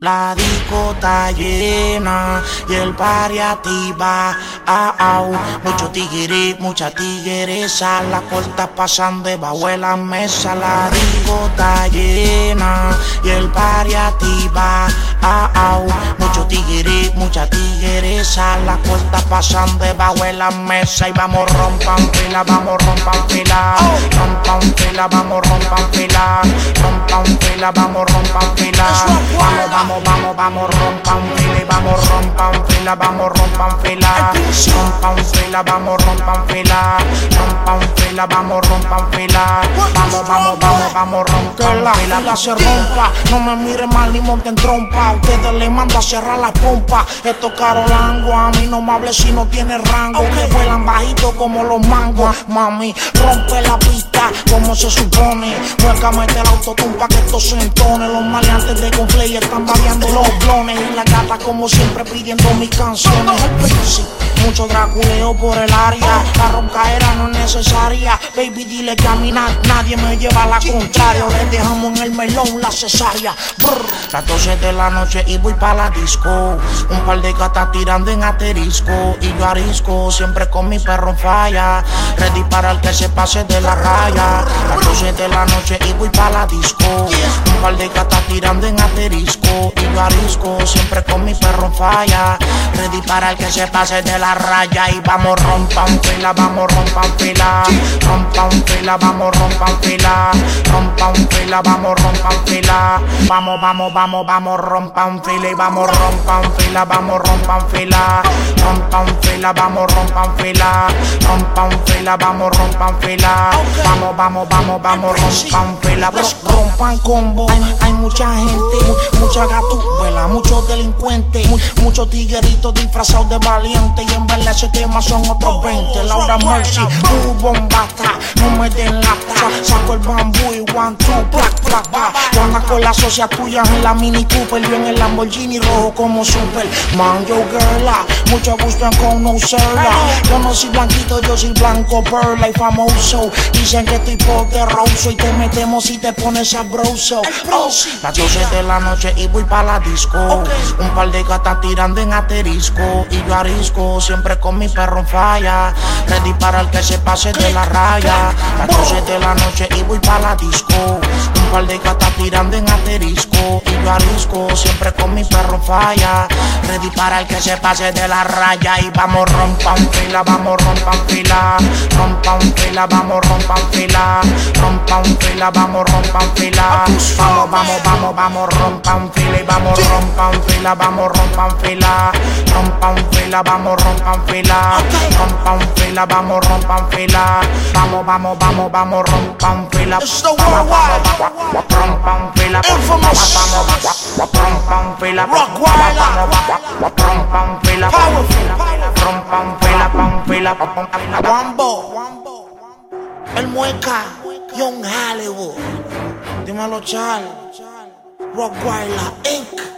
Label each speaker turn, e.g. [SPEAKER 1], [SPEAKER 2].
[SPEAKER 1] La disco está llena y el party activa. Ah, ah, mucho tigre, mucha tigresa. La corta pasando debajo de la mesa. La disco está llena y el party activa. Ah, ah, mucho tigre, mucha tigresa. La corta pasando debajo de la mesa. Y vamos rompan fila, vamos rompan fila. Rompan fila, vamos rompan fila. Rompan fila, vamos rompan fila. Vamos, vamos vamos, vamos, rompan fila, vamos, rompan fila, vamos, rompan fila, rompan fila, vamos, rompan fila, rompan fila, vamos, rompan fila, vamos, vamos, vamos, vamos, rompan la fila. se rompa, no me mire mal ni monten trompa, ustedes le mando a cerrar la pompa, esto carolango, a mí no me hable si no tiene rango, que vuelan bajito como los mangos, mami, rompe la pista como se supone, muécame el autotumpa que esto se entone, los maleantes de conflay están variando los blones y la gata como siempre pidiendo mis canciones. Mucho draculeo por el área, la roncaera no es necesaria. Baby, dile que a mí nadie me lleva a la contraria. Dejamos en el melón la cesárea. Las 12 de la noche y voy para la disco. Un par de gatas tirando en aterisco. Y yo arisco, siempre con mi perro falla. Ready para el que se pase de la raya. Las 12 de la noche y voy para la disco. Un par de gatas tirando en aterisco. Y yo arisco, siempre con mi perro falla. Ready para el que se pase de la raya. Y vamos rompan fila, vamos rompan fila. Rompan fila, vamos rompan fila. Rompan fila, vamos rompan fila. Vamos, vamos, vamos, vamos, rompan fila y vamos, rompan fila, vamos, rompan fila. Rompan fila, vamos, rompan fila. Rompan fila, vamos, rompan fila. Vamos, vamos, vamos, vamos, rompan fila. Rompan combo. Hay, mucha gente, mucha gatuela, muchos delincuentes, muchos tigueritos disfrazados de valiente. Y en verdad ese tema son otros 20. Laura Mercy, uh, bombata, no me den lata. Saco el bambú y one, two, black, black, black. Anda con la socia tuya en la Mini Cooper. Yo en el Lamborghini rojo como super. Man, yo girla, muchos buscan con no serla. Yo no soy blanquito, yo soy blanco, perla y famoso. Dicen que estoy poderoso y te metemos y te pones sabroso. Oh, las 12 de la noche y voy para la disco. Un par de gatas tirando en aterisco. Y yo arisco, siempre con mi perro en falla. Ready para el que se pase de la raya. Las 12 de la noche y voy para la disco. Un par de gatas tirando en asterisco yo arisco, siempre con mi perro falla. Ready para el que se pase de la raya y vamos rompan fila, vamos rompan fila, rompan fila, vamos rompan fila, rompan fila, vamos rompan fila. Vamos, vamos, vamos, vamos, rompan fila y vamos rompan fila, vamos rompan fila, rompan fila, vamos rompan fila, rompan fila, vamos rompan fila. Vamos, vamos, vamos, vamos, rompan fila. Rompan fila, Rockweiler. Rompan fila, rompan fila, pam fila, Wambo, el mueca, Young Hollywood. Dímelo, Chal. Rockweiler Inc.